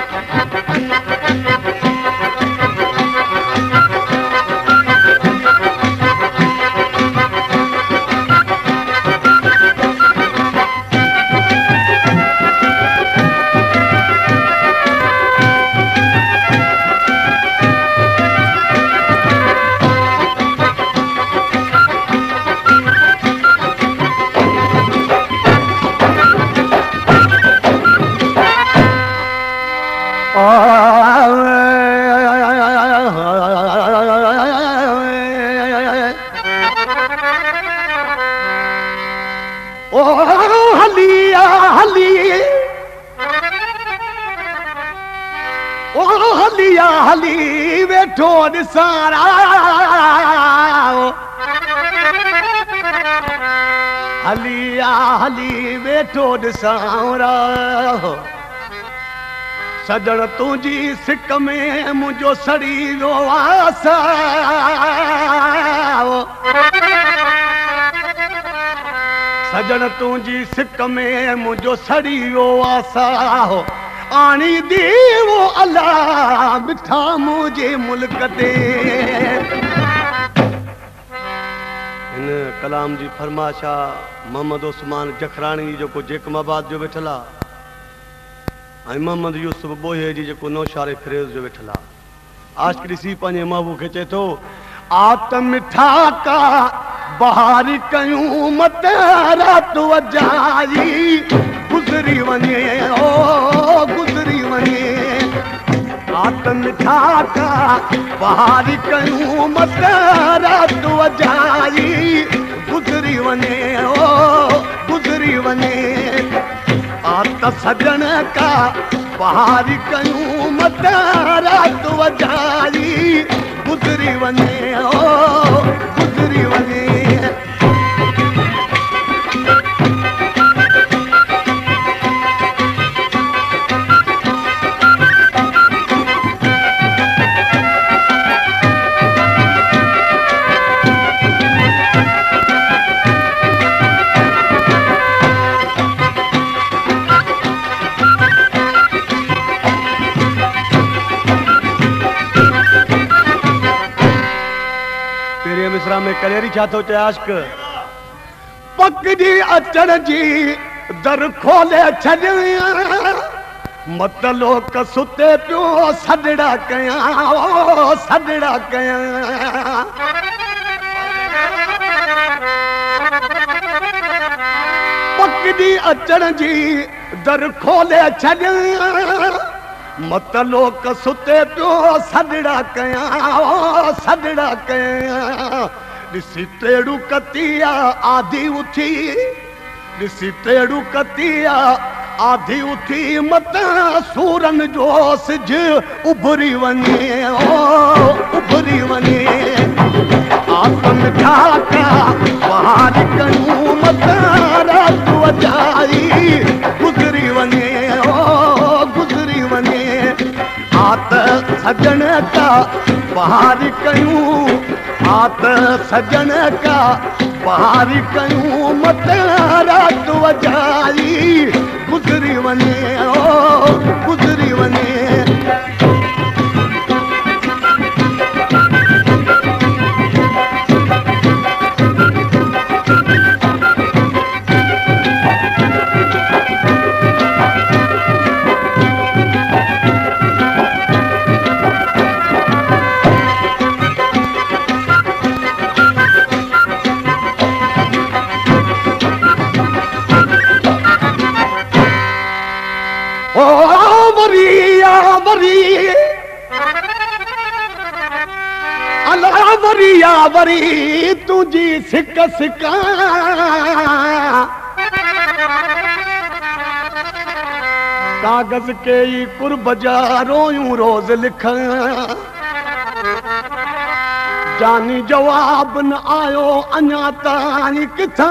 ओ هلي هلي ويٺو ڏسارا سجڻ تنهنجي سڪ ۾ منهنجو سڙي ويو آس سجڻ تنهنجي سڪ ۾ منهنجو سڙي ويو آسا آڻي ديوو الله مٺا منهنجي ملڪ تي هن ڪلام جي فرمائش آهي محمد اسمان جکراڻي جيڪو جيڪماباد جو ويٺل آهي ۽ محمد يوسف بوهي جي جيڪو نوشاري فريز جو ويٺل آهي آشڪ ڏسي پنهنجي محبوب کي چئي ٿو آت مٺا ڪا بهار ڪيون مت رات وجائي گذري وڃي او گذري وڃي. آت مٺا ڪا بهار ڪيون مت رات وجائي گذري وڃي او گذري وڃي. آت سجڻ ڪا بهار ڪيون مت رات وجائي گذري وڃي او ڇا ٿو چئي آشڪ؟ پڪ جي اچڻ جي در کولي ڇڏ. مت لوڪ ستي پيو سڏڙا ڪيان او سڏڙا ڪيان. پڪ جي اچڻ جي در کولي ڇڏ. مت لوڪ ستي پيو سڏڙا ڪيان سڏڙا ڪيان ڏسي ٽيڙو ڪتيا آڌي اٿي ڏسي ٽيڙو ڪتيا آڌي اٿي مت سورن جو سج اڀري وڃي اڀري وڃي بهار ڪيون سجڻ ڪا بهار ڪيون رات وجائي گذري وڃي گذري وڃي कागज़ के कुर्ब जा रोयूं रोज़ लिखण जानी जवाब न आयो अञा ताईं किथां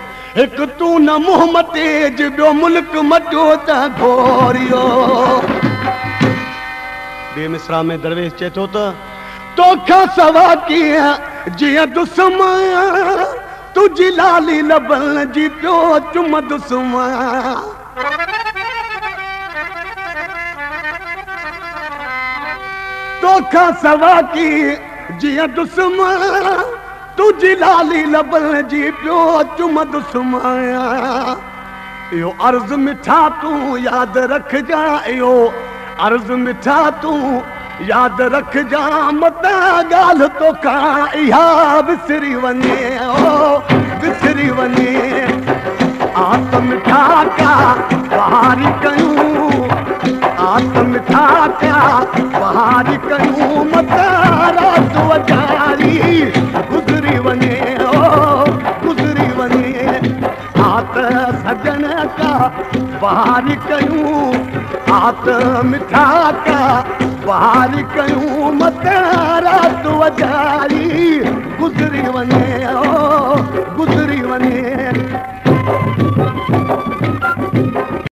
هڪ تون نه منهن تيز ٻيو ملڪ مٽيو ته گهوريو. ٻئي مسرا ۾ درويش چئي ٿو ته توکان سوا ڪيئن جيئن دسما تنهنجي لالي لبل جي پيو چم دسما توکان سوا ڪه جيئن دسما تنهنجي لالي لبل جي پيو چم دسما اهو عرض مٺا تون ياد رکجان اهو عرض مٺا تون ياد رکجان مت ڳالهه توکان اها وسري وڃي او وسري وڃي. آت مٺا ڪا بهاري ڪيون آت مٺا ڪا بهاري ڪيون. مت بهار ڪيون هاٿ مٺا ڪا بهار ڪيون مٿ گذري وڃي گذري وڃي.